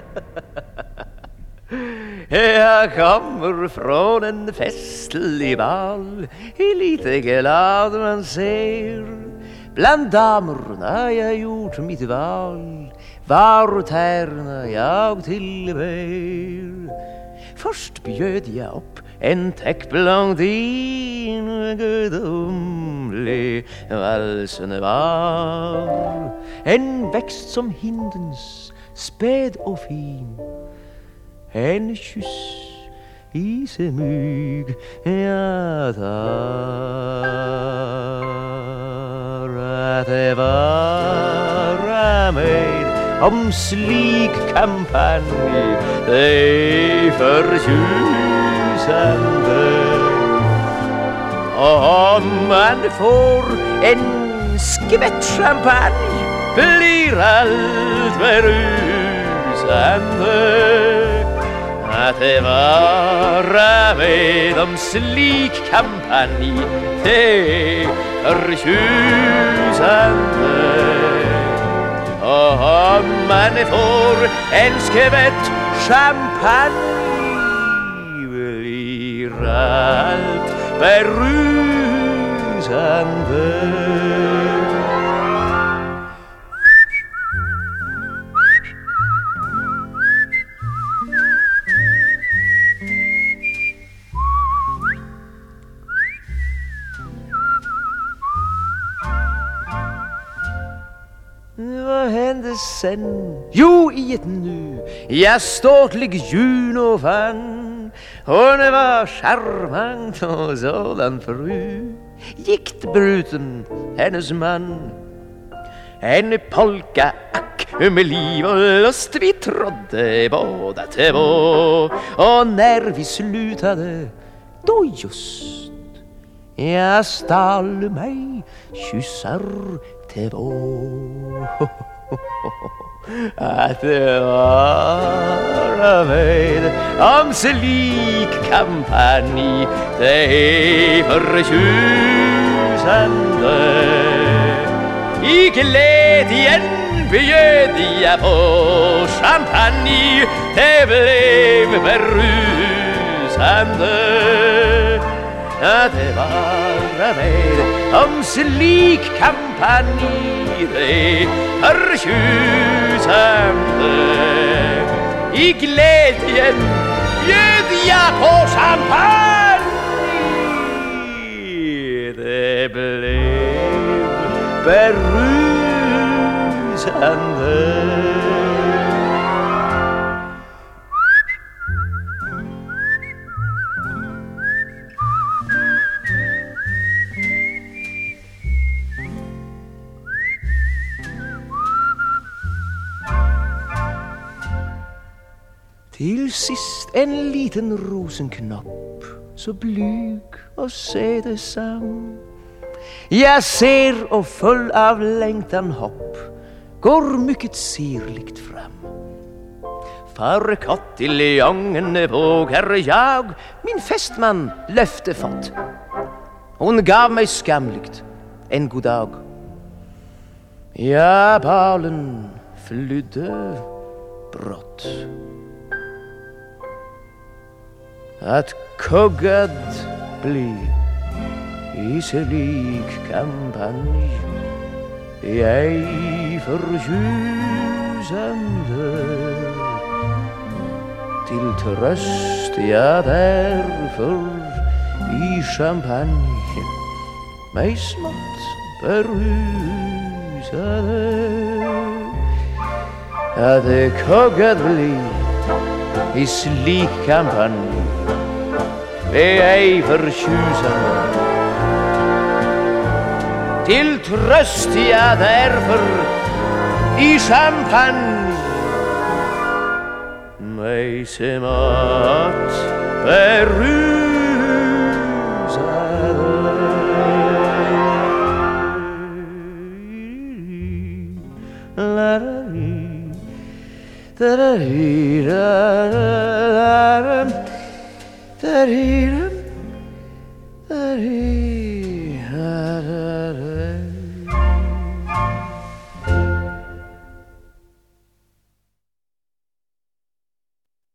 Jeg kommer fra en festlig ball, i lite glad man ser. Blant damerne har jeg gjort mitt valg, var tærne jeg tilber. Først bjød jeg opp en tekkblondin, guddommelig valsende var. En vekst som hindens, sped og fin. En kyss i semyg ja tar at det var meg om slik kampanje det forkjusende. Om man får en skvett champagne, blir alt berusende. At det varer med om slik kampanje, det er Og Om man får en skvett champagne, blir alt berusende. Hender? Jo, i et nu, jeg ståtlig Juno fann. Hon var charmant og sådan fru. Giktbruten, hennes mann. En polka, akk, med liv og lust vi trådde båda til vår. Og när vi slutade, då just jeg stal meg kyssar til bå. At det var med om slik kampanje, det er fortjusende. I gleden bjød jeg på champagne, det ble berusende. At det var med om slik kampanje, er tjusende. I gleden bjød jeg på champagne, det ble berusende. Til sist en liten rosenknopp, så blyg og sædesam. Jeg ser og full av lengtan hopp, går mykket sirligt fram. Fare katt til leongene vågar jag min festmann løfte fått. Hon gav meg skamligt en god dag. Ja, balen flydde brått. At kuggad bli i slik kampanje jeg fortjusende til trøst ja derfor i champagne meg smått berusade at det kuggad bli i slik kampanje ved Eifertjusen. Til trøst jeg derfor i champagne meg se mat berusede. La da di, da da di, da da da. that he, that he.